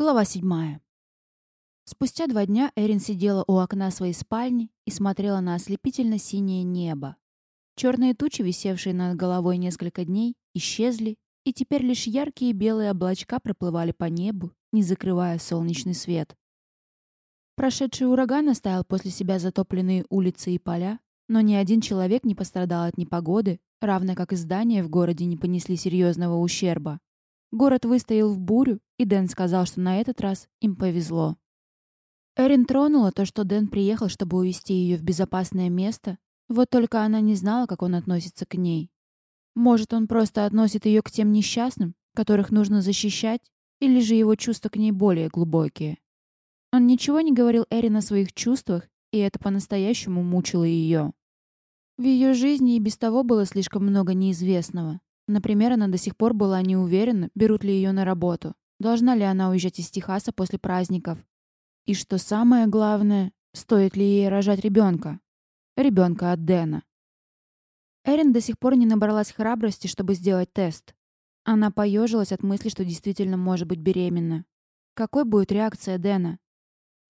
Глава седьмая. Спустя два дня Эрин сидела у окна своей спальни и смотрела на ослепительно-синее небо. Черные тучи, висевшие над головой несколько дней, исчезли, и теперь лишь яркие белые облачка проплывали по небу, не закрывая солнечный свет. Прошедший ураган оставил после себя затопленные улицы и поля, но ни один человек не пострадал от непогоды, равно как и здания в городе не понесли серьезного ущерба. Город выстоял в бурю, и Дэн сказал, что на этот раз им повезло. Эрин тронула то, что Дэн приехал, чтобы увезти ее в безопасное место, вот только она не знала, как он относится к ней. Может, он просто относит ее к тем несчастным, которых нужно защищать, или же его чувства к ней более глубокие. Он ничего не говорил Эрин о своих чувствах, и это по-настоящему мучило ее. В ее жизни и без того было слишком много неизвестного. Например, она до сих пор была не уверена, берут ли ее на работу, должна ли она уезжать из Техаса после праздников. И что самое главное, стоит ли ей рожать ребенка? Ребенка от Дэна. Эрин до сих пор не набралась храбрости, чтобы сделать тест. Она поежилась от мысли, что действительно может быть беременна. Какой будет реакция Дэна?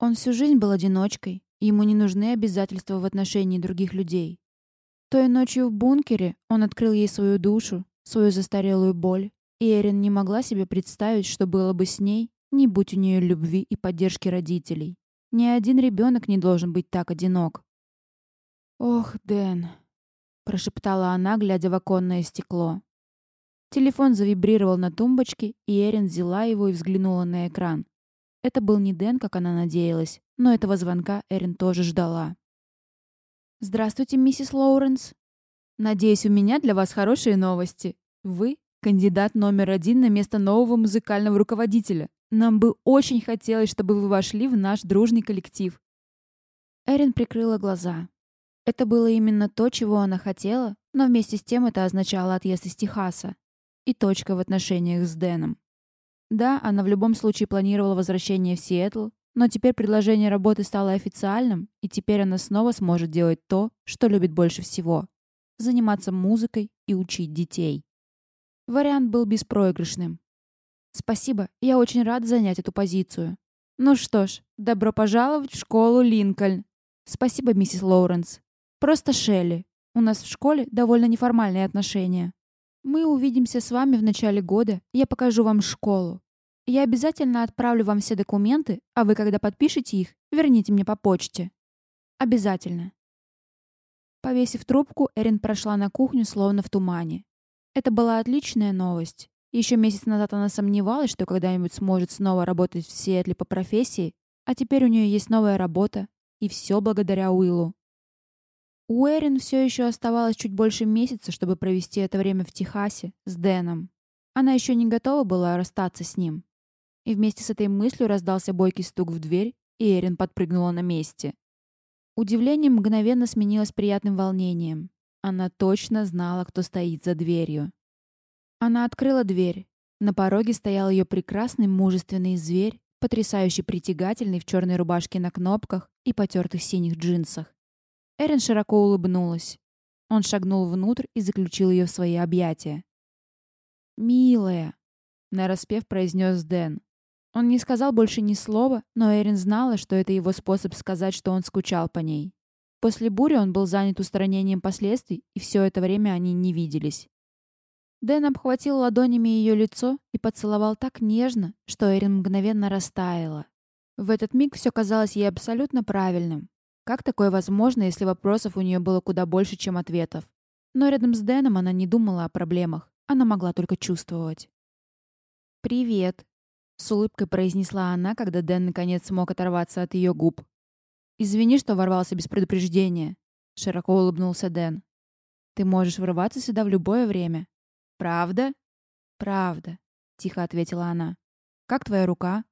Он всю жизнь был одиночкой, ему не нужны обязательства в отношении других людей. Той ночью в бункере он открыл ей свою душу, свою застарелую боль, и Эрин не могла себе представить, что было бы с ней, не будь у нее любви и поддержки родителей. Ни один ребенок не должен быть так одинок. «Ох, Дэн», — прошептала она, глядя в оконное стекло. Телефон завибрировал на тумбочке, и Эрин взяла его и взглянула на экран. Это был не Дэн, как она надеялась, но этого звонка Эрин тоже ждала. «Здравствуйте, миссис Лоуренс. Надеюсь, у меня для вас хорошие новости. Вы — кандидат номер один на место нового музыкального руководителя. Нам бы очень хотелось, чтобы вы вошли в наш дружный коллектив». Эрин прикрыла глаза. Это было именно то, чего она хотела, но вместе с тем это означало отъезд из Техаса. И точка в отношениях с Дэном. Да, она в любом случае планировала возвращение в Сиэтл, но теперь предложение работы стало официальным, и теперь она снова сможет делать то, что любит больше всего — заниматься музыкой и учить детей. Вариант был беспроигрышным. «Спасибо, я очень рад занять эту позицию. Ну что ж, добро пожаловать в школу Линкольн. Спасибо, миссис Лоуренс. Просто Шелли. У нас в школе довольно неформальные отношения. Мы увидимся с вами в начале года, я покажу вам школу. Я обязательно отправлю вам все документы, а вы, когда подпишете их, верните мне по почте. Обязательно. Повесив трубку, Эрин прошла на кухню, словно в тумане. Это была отличная новость. Еще месяц назад она сомневалась, что когда-нибудь сможет снова работать в Сиэтле по профессии, а теперь у нее есть новая работа, и все благодаря Уиллу. У Эрин все еще оставалось чуть больше месяца, чтобы провести это время в Техасе с Дэном. Она еще не готова была расстаться с ним. И вместе с этой мыслью раздался бойкий стук в дверь, и Эрин подпрыгнула на месте. Удивление мгновенно сменилось приятным волнением. Она точно знала, кто стоит за дверью. Она открыла дверь. На пороге стоял ее прекрасный мужественный зверь, потрясающе притягательный в черной рубашке на кнопках и потертых синих джинсах. Эрин широко улыбнулась. Он шагнул внутрь и заключил ее в свои объятия. «Милая», — нараспев произнес Дэн. Он не сказал больше ни слова, но Эрин знала, что это его способ сказать, что он скучал по ней. После бури он был занят устранением последствий, и все это время они не виделись. Дэн обхватил ладонями ее лицо и поцеловал так нежно, что Эрин мгновенно растаяла. В этот миг все казалось ей абсолютно правильным. Как такое возможно, если вопросов у нее было куда больше, чем ответов? Но рядом с Дэном она не думала о проблемах, она могла только чувствовать. «Привет», с улыбкой произнесла она, когда Дэн наконец смог оторваться от ее губ. «Извини, что ворвался без предупреждения», — широко улыбнулся Дэн. «Ты можешь врываться сюда в любое время». «Правда?» «Правда», — тихо ответила она. «Как твоя рука?»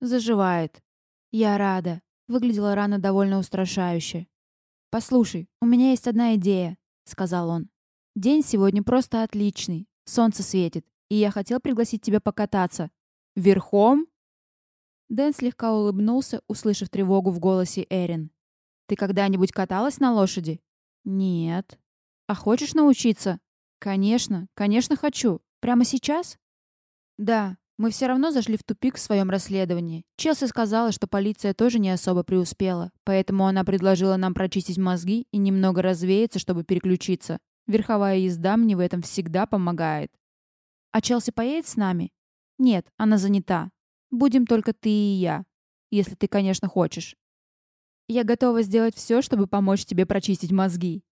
«Заживает». «Я рада». Выглядела рана довольно устрашающе. «Послушай, у меня есть одна идея», — сказал он. «День сегодня просто отличный. Солнце светит, и я хотел пригласить тебя покататься. Верхом?» Дэн слегка улыбнулся, услышав тревогу в голосе Эрин. «Ты когда-нибудь каталась на лошади?» «Нет». «А хочешь научиться?» «Конечно, конечно хочу. Прямо сейчас?» «Да, Мы все равно зашли в тупик в своем расследовании. Челси сказала, что полиция тоже не особо преуспела, поэтому она предложила нам прочистить мозги и немного развеяться, чтобы переключиться. Верховая езда мне в этом всегда помогает. А Челси поедет с нами? Нет, она занята. Будем только ты и я. Если ты, конечно, хочешь. Я готова сделать все, чтобы помочь тебе прочистить мозги.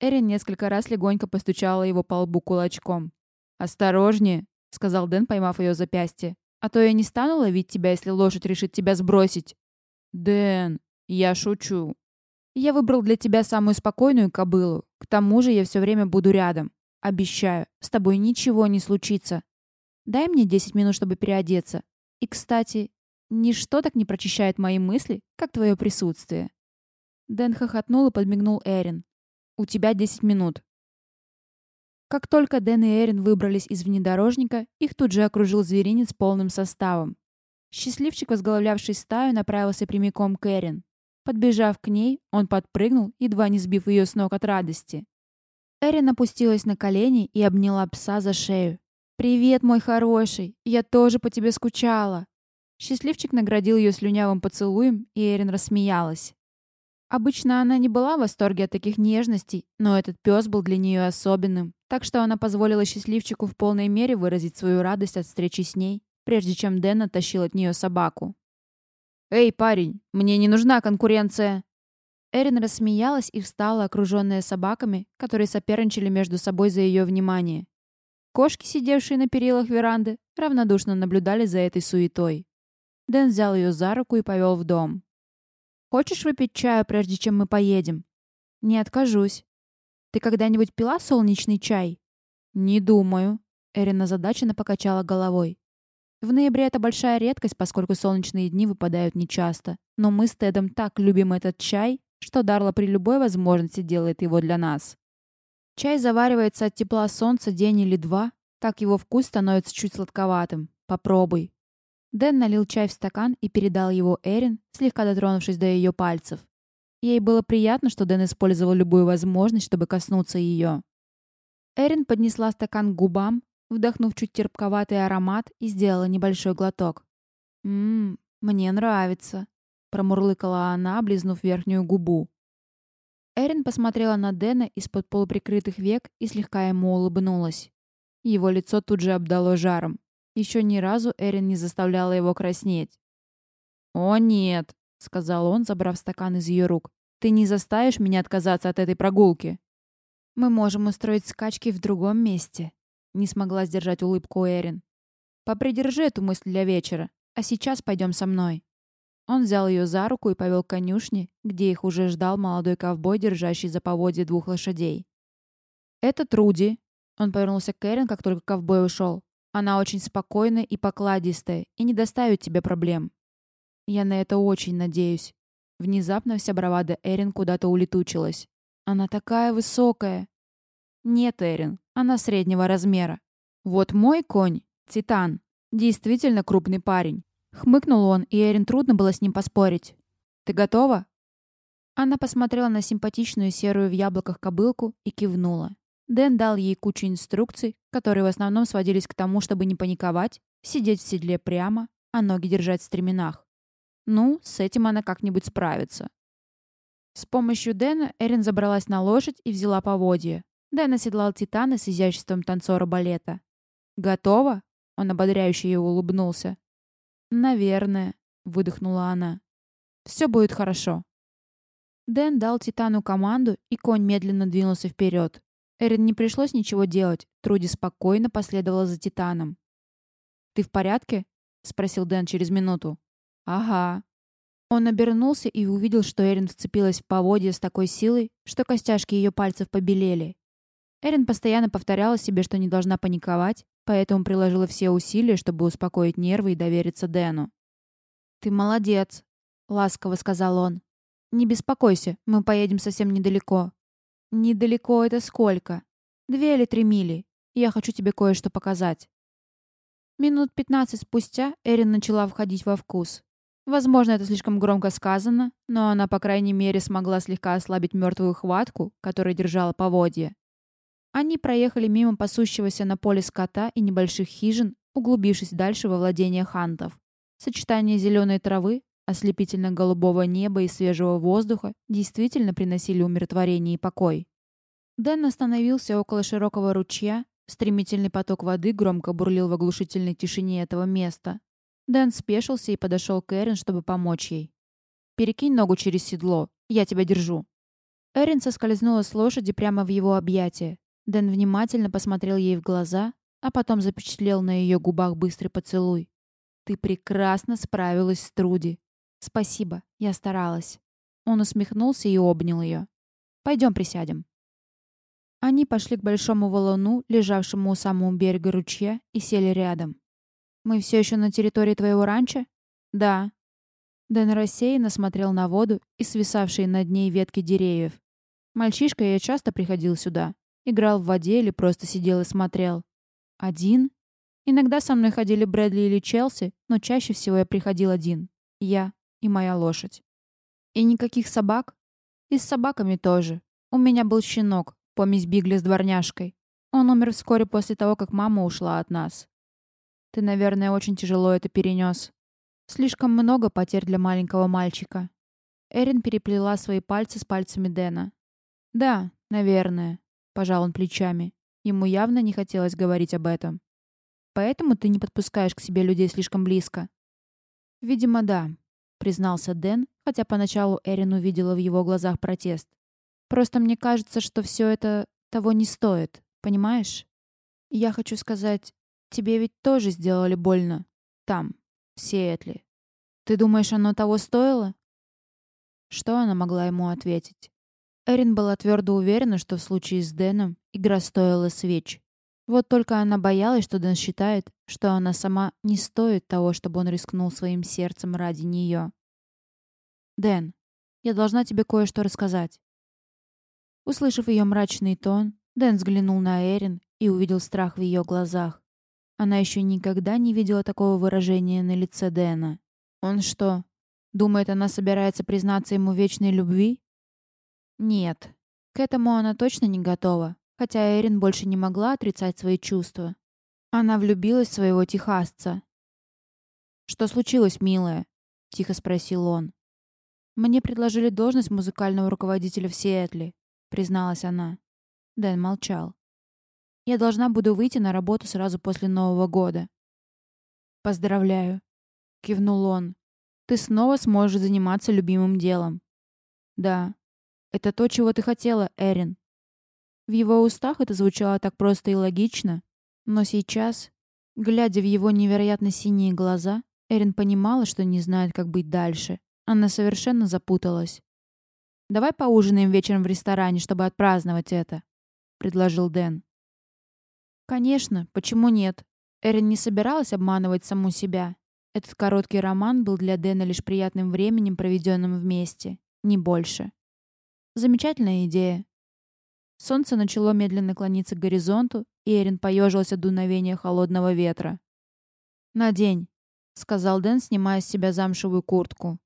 Эрин несколько раз легонько постучала его по лбу кулачком. «Осторожнее», — сказал Дэн, поймав ее запястье. «А то я не стану ловить тебя, если лошадь решит тебя сбросить». «Дэн, я шучу. Я выбрал для тебя самую спокойную кобылу. К тому же я все время буду рядом. Обещаю, с тобой ничего не случится. Дай мне 10 минут, чтобы переодеться. И, кстати, ничто так не прочищает мои мысли, как твое присутствие». Дэн хохотнул и подмигнул Эрин. «У тебя 10 минут. Как только Дэн и Эрин выбрались из внедорожника, их тут же окружил зверинец полным составом. Счастливчик, возглавлявший стаю, направился прямиком к Эрин. Подбежав к ней, он подпрыгнул, едва не сбив ее с ног от радости. Эрин опустилась на колени и обняла пса за шею. «Привет, мой хороший! Я тоже по тебе скучала!» Счастливчик наградил ее слюнявым поцелуем, и Эрин рассмеялась. Обычно она не была в восторге от таких нежностей, но этот пес был для нее особенным, так что она позволила счастливчику в полной мере выразить свою радость от встречи с ней, прежде чем Дэн оттащил от нее собаку. «Эй, парень, мне не нужна конкуренция!» Эрин рассмеялась и встала, окруженная собаками, которые соперничали между собой за ее внимание. Кошки, сидевшие на перилах веранды, равнодушно наблюдали за этой суетой. Дэн взял ее за руку и повел в дом. Хочешь выпить чаю, прежде чем мы поедем? Не откажусь. Ты когда-нибудь пила солнечный чай? Не думаю. Эрина задаченно покачала головой. В ноябре это большая редкость, поскольку солнечные дни выпадают нечасто. Но мы с Тедом так любим этот чай, что Дарла при любой возможности делает его для нас. Чай заваривается от тепла солнца день или два, так его вкус становится чуть сладковатым. Попробуй. Дэн налил чай в стакан и передал его Эрин, слегка дотронувшись до ее пальцев. Ей было приятно, что Дэн использовал любую возможность, чтобы коснуться ее. Эрин поднесла стакан к губам, вдохнув чуть терпковатый аромат и сделала небольшой глоток. «Ммм, мне нравится», — промурлыкала она, облизнув верхнюю губу. Эрин посмотрела на Дэна из-под полуприкрытых век и слегка ему улыбнулась. Его лицо тут же обдало жаром. Еще ни разу Эрин не заставляла его краснеть. «О, нет», — сказал он, забрав стакан из ее рук. «Ты не заставишь меня отказаться от этой прогулки?» «Мы можем устроить скачки в другом месте», — не смогла сдержать улыбку Эрин. «Попридержи эту мысль для вечера, а сейчас пойдем со мной». Он взял ее за руку и повел к конюшне, где их уже ждал молодой ковбой, держащий за поводье двух лошадей. «Это Труди», — он повернулся к Эрин, как только ковбой ушел. Она очень спокойная и покладистая и не доставит тебе проблем. Я на это очень надеюсь. Внезапно вся бравада Эрин куда-то улетучилась. Она такая высокая. Нет, Эрин, она среднего размера. Вот мой конь, Титан, действительно крупный парень. Хмыкнул он, и Эрин трудно было с ним поспорить. Ты готова? Она посмотрела на симпатичную серую в яблоках кобылку и кивнула. Дэн дал ей кучу инструкций, которые в основном сводились к тому, чтобы не паниковать, сидеть в седле прямо, а ноги держать в стременах. Ну, с этим она как-нибудь справится. С помощью Дэна Эрин забралась на лошадь и взяла поводье. Дэн оседлал Титана с изяществом танцора балета. «Готово?» — он ободряюще ей улыбнулся. «Наверное», — выдохнула она. «Все будет хорошо». Дэн дал Титану команду, и конь медленно двинулся вперед. Эрин не пришлось ничего делать. Труди спокойно последовала за Титаном. «Ты в порядке?» — спросил Дэн через минуту. «Ага». Он обернулся и увидел, что Эрин вцепилась в поводья с такой силой, что костяшки ее пальцев побелели. Эрин постоянно повторяла себе, что не должна паниковать, поэтому приложила все усилия, чтобы успокоить нервы и довериться Дэну. «Ты молодец», — ласково сказал он. «Не беспокойся, мы поедем совсем недалеко. «Недалеко это сколько? Две или три мили. Я хочу тебе кое-что показать». Минут пятнадцать спустя Эрин начала входить во вкус. Возможно, это слишком громко сказано, но она, по крайней мере, смогла слегка ослабить мертвую хватку, которая держала поводья. Они проехали мимо пасущегося на поле скота и небольших хижин, углубившись дальше во владение хантов. Сочетание зеленой травы, ослепительно-голубого неба и свежего воздуха действительно приносили умиротворение и покой. Дэн остановился около широкого ручья, стремительный поток воды громко бурлил в оглушительной тишине этого места. Дэн спешился и подошел к Эрин, чтобы помочь ей. «Перекинь ногу через седло, я тебя держу». Эрин соскользнула с лошади прямо в его объятия. Дэн внимательно посмотрел ей в глаза, а потом запечатлел на ее губах быстрый поцелуй. «Ты прекрасно справилась с Труди. Спасибо, я старалась». Он усмехнулся и обнял ее. «Пойдем присядем». Они пошли к большому валуну, лежавшему у самого берега ручья, и сели рядом. «Мы все еще на территории твоего ранчо?» «Да». Дэн рассеянно смотрел на воду и свисавшие над ней ветки деревьев. Мальчишка я часто приходил сюда. Играл в воде или просто сидел и смотрел. Один? Иногда со мной ходили Брэдли или Челси, но чаще всего я приходил один. Я и моя лошадь. И никаких собак? И с собаками тоже. У меня был щенок, помесь Бигли с дворняжкой. Он умер вскоре после того, как мама ушла от нас. Ты, наверное, очень тяжело это перенес. Слишком много потерь для маленького мальчика. Эрин переплела свои пальцы с пальцами Дэна. «Да, наверное», — пожал он плечами. Ему явно не хотелось говорить об этом. «Поэтому ты не подпускаешь к себе людей слишком близко?» «Видимо, да», — признался Дэн, хотя поначалу Эрин увидела в его глазах протест. Просто мне кажется, что все это того не стоит, понимаешь? Я хочу сказать, тебе ведь тоже сделали больно. Там, в Сиэтле. Ты думаешь, оно того стоило? Что она могла ему ответить? Эрин была твердо уверена, что в случае с Дэном игра стоила свеч. Вот только она боялась, что Дэн считает, что она сама не стоит того, чтобы он рискнул своим сердцем ради нее. «Дэн, я должна тебе кое-что рассказать». Услышав ее мрачный тон, Дэн взглянул на Эрин и увидел страх в ее глазах. Она еще никогда не видела такого выражения на лице Дэна. Он что, думает, она собирается признаться ему вечной любви? Нет, к этому она точно не готова, хотя Эрин больше не могла отрицать свои чувства. Она влюбилась в своего техасца. «Что случилось, милая?» — тихо спросил он. «Мне предложили должность музыкального руководителя в Сиэтле призналась она. Дэн молчал. Я должна буду выйти на работу сразу после Нового года. Поздравляю, кивнул он. Ты снова сможешь заниматься любимым делом. Да. Это то, чего ты хотела, Эрин. В его устах это звучало так просто и логично, но сейчас, глядя в его невероятно синие глаза, Эрин понимала, что не знает, как быть дальше. Она совершенно запуталась. Давай поужинаем вечером в ресторане, чтобы отпраздновать это», — предложил Дэн. «Конечно, почему нет?» Эрин не собиралась обманывать саму себя. Этот короткий роман был для Дэна лишь приятным временем, проведенным вместе, не больше. Замечательная идея. Солнце начало медленно клониться к горизонту, и Эрин поежилась от дуновения холодного ветра. «Надень», — сказал Дэн, снимая с себя замшевую куртку.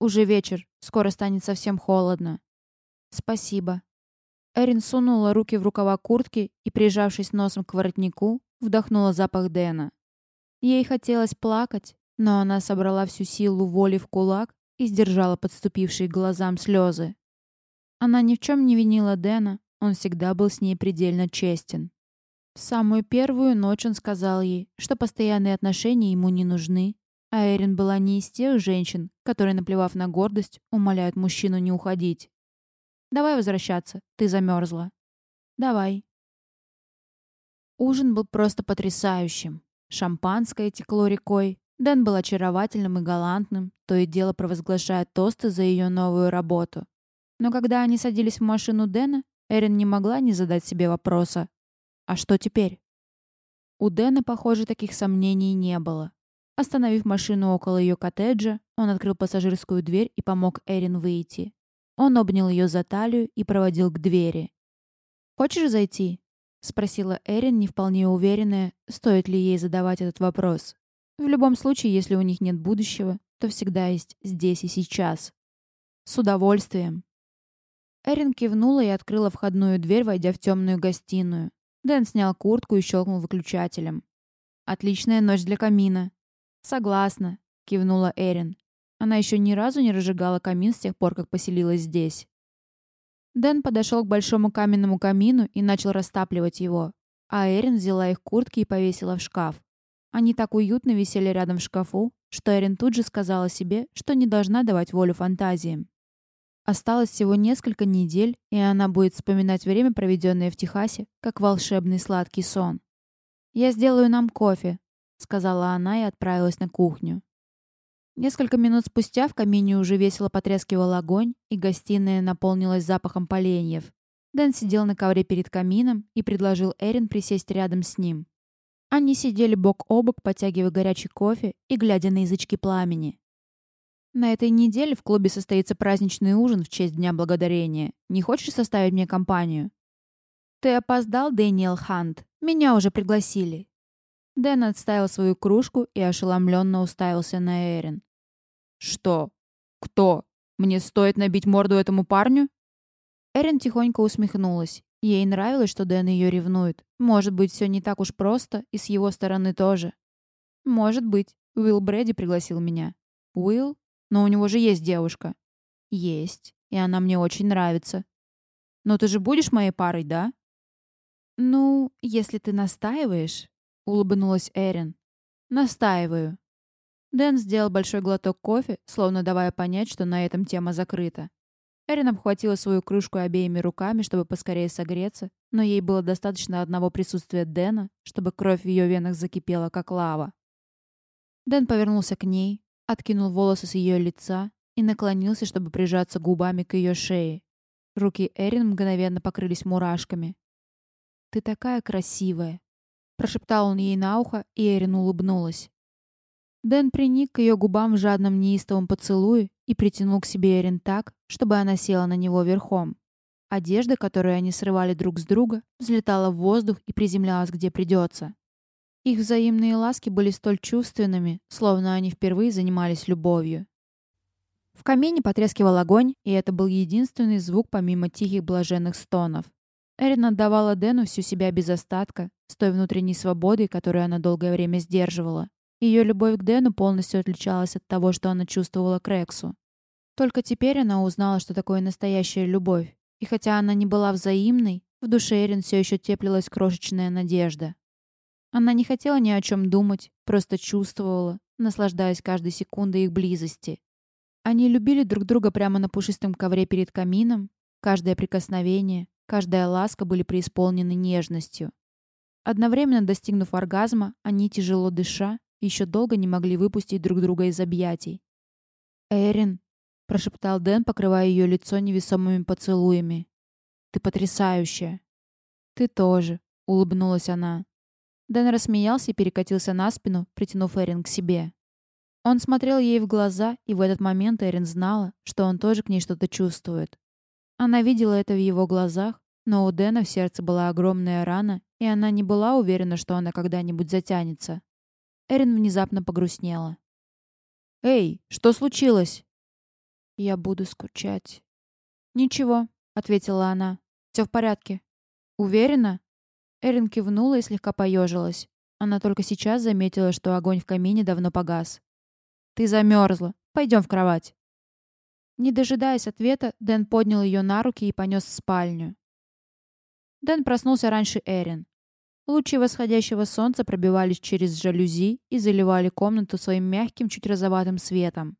Уже вечер, скоро станет совсем холодно. Спасибо. Эрин сунула руки в рукава куртки и, прижавшись носом к воротнику, вдохнула запах Дэна. Ей хотелось плакать, но она собрала всю силу воли в кулак и сдержала подступившие к глазам слезы. Она ни в чем не винила Дэна, он всегда был с ней предельно честен. В самую первую ночь он сказал ей, что постоянные отношения ему не нужны, а Эрин была не из тех женщин, которые, наплевав на гордость, умоляют мужчину не уходить. «Давай возвращаться, ты замерзла». «Давай». Ужин был просто потрясающим. Шампанское текло рекой. Дэн был очаровательным и галантным, то и дело провозглашая тосты за ее новую работу. Но когда они садились в машину Дэна, Эрин не могла не задать себе вопроса. «А что теперь?» У Дэна, похоже, таких сомнений не было. Остановив машину около ее коттеджа, он открыл пассажирскую дверь и помог Эрин выйти. Он обнял ее за талию и проводил к двери. «Хочешь зайти?» — спросила Эрин, не вполне уверенная, стоит ли ей задавать этот вопрос. В любом случае, если у них нет будущего, то всегда есть здесь и сейчас. С удовольствием. Эрин кивнула и открыла входную дверь, войдя в темную гостиную. Дэн снял куртку и щелкнул выключателем. Отличная ночь для камина». «Согласна», — кивнула Эрин. Она еще ни разу не разжигала камин с тех пор, как поселилась здесь. Дэн подошел к большому каменному камину и начал растапливать его, а Эрин взяла их куртки и повесила в шкаф. Они так уютно висели рядом в шкафу, что Эрин тут же сказала себе, что не должна давать волю фантазиям. Осталось всего несколько недель, и она будет вспоминать время, проведенное в Техасе, как волшебный сладкий сон. «Я сделаю нам кофе», — сказала она и отправилась на кухню. Несколько минут спустя в камине уже весело потрескивал огонь, и гостиная наполнилась запахом поленьев. Дэн сидел на ковре перед камином и предложил Эрин присесть рядом с ним. Они сидели бок о бок, потягивая горячий кофе и глядя на язычки пламени. «На этой неделе в клубе состоится праздничный ужин в честь Дня Благодарения. Не хочешь составить мне компанию?» «Ты опоздал, Дэниел Хант. Меня уже пригласили». Дэн отставил свою кружку и ошеломленно уставился на Эрин. «Что? Кто? Мне стоит набить морду этому парню?» Эрин тихонько усмехнулась. Ей нравилось, что Дэн ее ревнует. Может быть, все не так уж просто, и с его стороны тоже. Может быть. Уилл Брэди пригласил меня. Уилл? Но у него же есть девушка. Есть. И она мне очень нравится. Но ты же будешь моей парой, да? Ну, если ты настаиваешь, улыбнулась Эрин. Настаиваю. Дэн сделал большой глоток кофе, словно давая понять, что на этом тема закрыта. Эрин обхватила свою кружку обеими руками, чтобы поскорее согреться, но ей было достаточно одного присутствия Дэна, чтобы кровь в ее венах закипела, как лава. Дэн повернулся к ней, откинул волосы с ее лица и наклонился, чтобы прижаться губами к ее шее. Руки Эрин мгновенно покрылись мурашками. «Ты такая красивая!» Прошептал он ей на ухо, и Эрин улыбнулась. Дэн приник к ее губам в жадном неистовом поцелуе и притянул к себе Эрин так, чтобы она села на него верхом. Одежда, которую они срывали друг с друга, взлетала в воздух и приземлялась где придется. Их взаимные ласки были столь чувственными, словно они впервые занимались любовью. В камине потрескивал огонь, и это был единственный звук помимо тихих блаженных стонов. Эрин отдавала Дэну всю себя без остатка, с той внутренней свободой, которую она долгое время сдерживала. Ее любовь к Дэну полностью отличалась от того, что она чувствовала к Рексу. Только теперь она узнала, что такое настоящая любовь. И хотя она не была взаимной, в душе Эрин все еще теплилась крошечная надежда. Она не хотела ни о чем думать, просто чувствовала, наслаждаясь каждой секундой их близости. Они любили друг друга прямо на пушистом ковре перед камином. Каждое прикосновение, каждая ласка были преисполнены нежностью. Одновременно достигнув оргазма, они, тяжело дыша, еще долго не могли выпустить друг друга из объятий. «Эрин», — прошептал Дэн, покрывая ее лицо невесомыми поцелуями. «Ты потрясающая». «Ты тоже», — улыбнулась она. Дэн рассмеялся и перекатился на спину, притянув Эрин к себе. Он смотрел ей в глаза, и в этот момент Эрин знала, что он тоже к ней что-то чувствует. Она видела это в его глазах, но у Дэна в сердце была огромная рана, и она не была уверена, что она когда-нибудь затянется. Эрин внезапно погрустнела. «Эй, что случилось?» «Я буду скучать». «Ничего», — ответила она. «Все в порядке». «Уверена?» Эрин кивнула и слегка поежилась. Она только сейчас заметила, что огонь в камине давно погас. «Ты замерзла. Пойдем в кровать». Не дожидаясь ответа, Дэн поднял ее на руки и понес в спальню. Дэн проснулся раньше Эрин. Лучи восходящего солнца пробивались через жалюзи и заливали комнату своим мягким, чуть розоватым светом.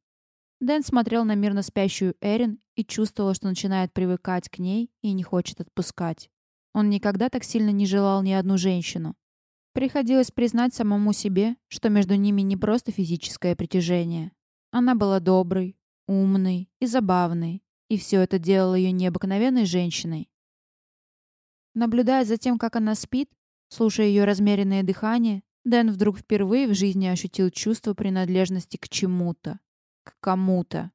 Дэн смотрел на мирно спящую Эрин и чувствовал, что начинает привыкать к ней и не хочет отпускать. Он никогда так сильно не желал ни одну женщину. Приходилось признать самому себе, что между ними не просто физическое притяжение. Она была доброй, умной и забавной, и все это делало ее необыкновенной женщиной. Наблюдая за тем, как она спит, Слушая ее размеренное дыхание, Дэн вдруг впервые в жизни ощутил чувство принадлежности к чему-то, к кому-то.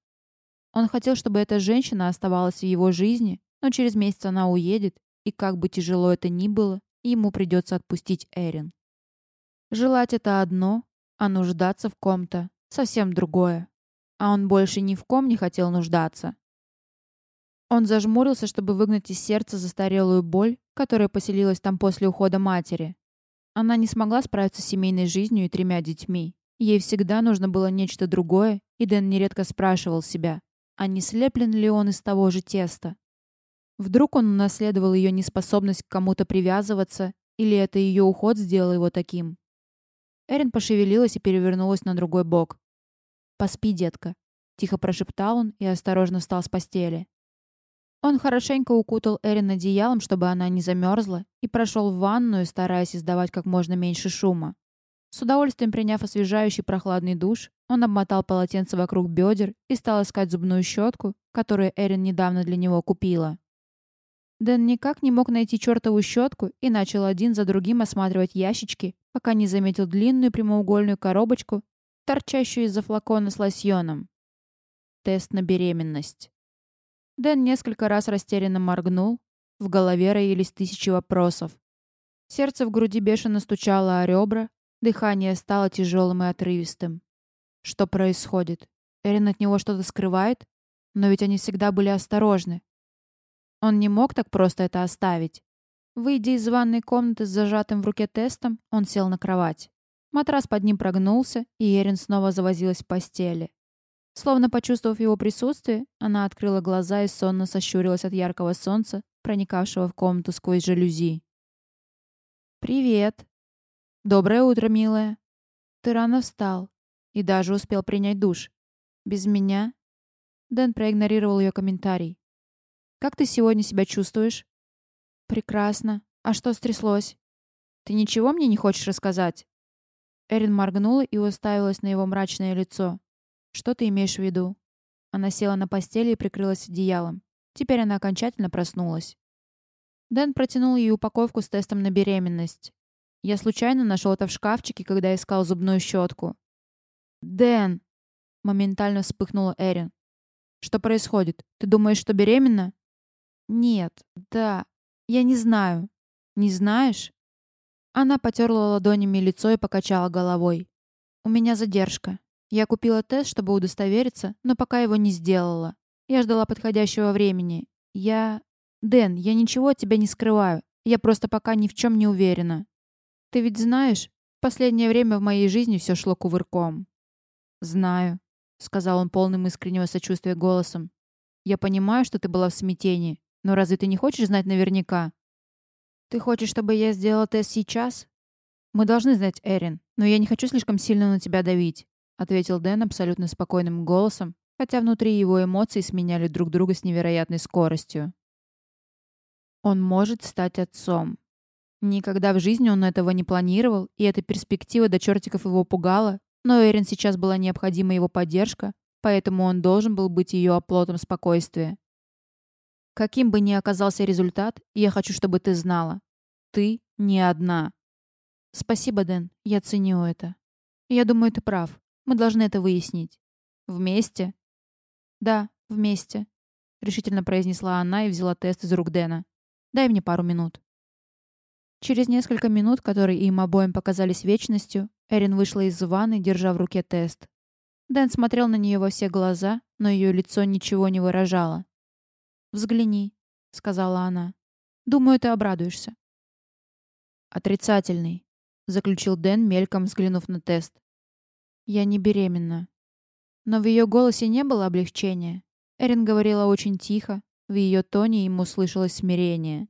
Он хотел, чтобы эта женщина оставалась в его жизни, но через месяц она уедет, и как бы тяжело это ни было, ему придется отпустить Эрин. Желать это одно, а нуждаться в ком-то совсем другое. А он больше ни в ком не хотел нуждаться. Он зажмурился, чтобы выгнать из сердца застарелую боль, которая поселилась там после ухода матери. Она не смогла справиться с семейной жизнью и тремя детьми. Ей всегда нужно было нечто другое, и Дэн нередко спрашивал себя, а не слеплен ли он из того же теста. Вдруг он унаследовал ее неспособность к кому-то привязываться, или это ее уход сделал его таким. Эрин пошевелилась и перевернулась на другой бок. «Поспи, детка», — тихо прошептал он и осторожно встал с постели. Он хорошенько укутал Эрин одеялом, чтобы она не замерзла, и прошел в ванную, стараясь издавать как можно меньше шума. С удовольствием приняв освежающий прохладный душ, он обмотал полотенце вокруг бедер и стал искать зубную щетку, которую Эрин недавно для него купила. Дэн никак не мог найти чертову щетку и начал один за другим осматривать ящички, пока не заметил длинную прямоугольную коробочку, торчащую из-за флакона с лосьоном. Тест на беременность. Дэн несколько раз растерянно моргнул. В голове роились тысячи вопросов. Сердце в груди бешено стучало о ребра, дыхание стало тяжелым и отрывистым. Что происходит? Эрин от него что-то скрывает? Но ведь они всегда были осторожны. Он не мог так просто это оставить. Выйдя из ванной комнаты с зажатым в руке тестом, он сел на кровать. Матрас под ним прогнулся, и Эрин снова завозилась в постели. Словно почувствовав его присутствие, она открыла глаза и сонно сощурилась от яркого солнца, проникавшего в комнату сквозь жалюзи. «Привет!» «Доброе утро, милая!» «Ты рано встал и даже успел принять душ. Без меня?» Дэн проигнорировал ее комментарий. «Как ты сегодня себя чувствуешь?» «Прекрасно. А что стряслось?» «Ты ничего мне не хочешь рассказать?» Эрин моргнула и уставилась на его мрачное лицо. «Что ты имеешь в виду?» Она села на постели и прикрылась одеялом. Теперь она окончательно проснулась. Дэн протянул ей упаковку с тестом на беременность. Я случайно нашел это в шкафчике, когда искал зубную щетку. «Дэн!» — моментально вспыхнула Эрин. «Что происходит? Ты думаешь, что беременна?» «Нет, да, я не знаю». «Не знаешь?» Она потерла ладонями лицо и покачала головой. «У меня задержка. Я купила тест, чтобы удостовериться, но пока его не сделала. Я ждала подходящего времени. Я... Дэн, я ничего от тебя не скрываю. Я просто пока ни в чем не уверена. Ты ведь знаешь, в последнее время в моей жизни все шло кувырком. Знаю, сказал он полным искреннего сочувствия голосом. Я понимаю, что ты была в смятении, но разве ты не хочешь знать наверняка? Ты хочешь, чтобы я сделала тест сейчас? Мы должны знать, Эрин, но я не хочу слишком сильно на тебя давить. — ответил Дэн абсолютно спокойным голосом, хотя внутри его эмоции сменяли друг друга с невероятной скоростью. Он может стать отцом. Никогда в жизни он этого не планировал, и эта перспектива до чертиков его пугала, но Эрин сейчас была необходима его поддержка, поэтому он должен был быть ее оплотом спокойствия. Каким бы ни оказался результат, я хочу, чтобы ты знала. Ты не одна. Спасибо, Дэн, я ценю это. Я думаю, ты прав. Мы должны это выяснить. Вместе? Да, вместе, решительно произнесла она и взяла тест из рук Дэна. Дай мне пару минут. Через несколько минут, которые им обоим показались вечностью, Эрин вышла из ванны, держа в руке тест. Дэн смотрел на нее во все глаза, но ее лицо ничего не выражало. «Взгляни», — сказала она. «Думаю, ты обрадуешься». «Отрицательный», — заключил Дэн, мельком взглянув на тест. Я не беременна. Но в ее голосе не было облегчения. Эрин говорила очень тихо, в ее тоне ему слышалось смирение.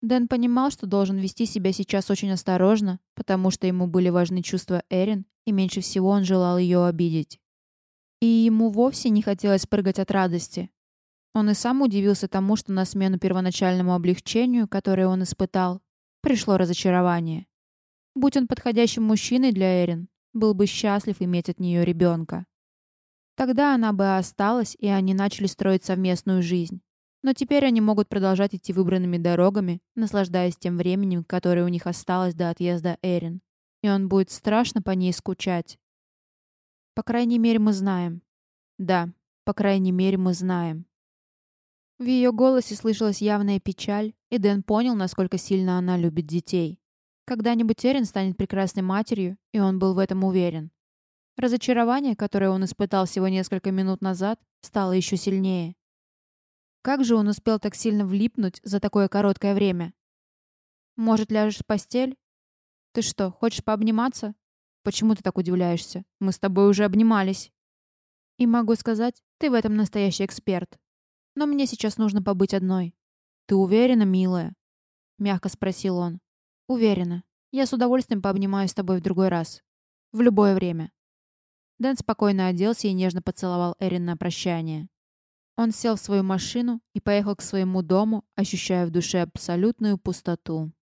Дэн понимал, что должен вести себя сейчас очень осторожно, потому что ему были важны чувства Эрин, и меньше всего он желал ее обидеть. И ему вовсе не хотелось прыгать от радости. Он и сам удивился тому, что на смену первоначальному облегчению, которое он испытал, пришло разочарование. Будь он подходящим мужчиной для Эрин, был бы счастлив иметь от нее ребенка. Тогда она бы осталась, и они начали строить совместную жизнь. Но теперь они могут продолжать идти выбранными дорогами, наслаждаясь тем временем, которое у них осталось до отъезда Эрин. И он будет страшно по ней скучать. По крайней мере, мы знаем. Да, по крайней мере, мы знаем. В ее голосе слышалась явная печаль, и Дэн понял, насколько сильно она любит детей. Когда-нибудь Эрин станет прекрасной матерью, и он был в этом уверен. Разочарование, которое он испытал всего несколько минут назад, стало еще сильнее. Как же он успел так сильно влипнуть за такое короткое время? «Может, ляжешь в постель?» Ты что, хочешь пообниматься? Почему ты так удивляешься? Мы с тобой уже обнимались. И могу сказать, ты в этом настоящий эксперт. Но мне сейчас нужно побыть одной. Ты уверена, милая? Мягко спросил он. Уверена. Я с удовольствием пообнимаюсь с тобой в другой раз. В любое время. Дэн спокойно оделся и нежно поцеловал Эрин на прощание. Он сел в свою машину и поехал к своему дому, ощущая в душе абсолютную пустоту.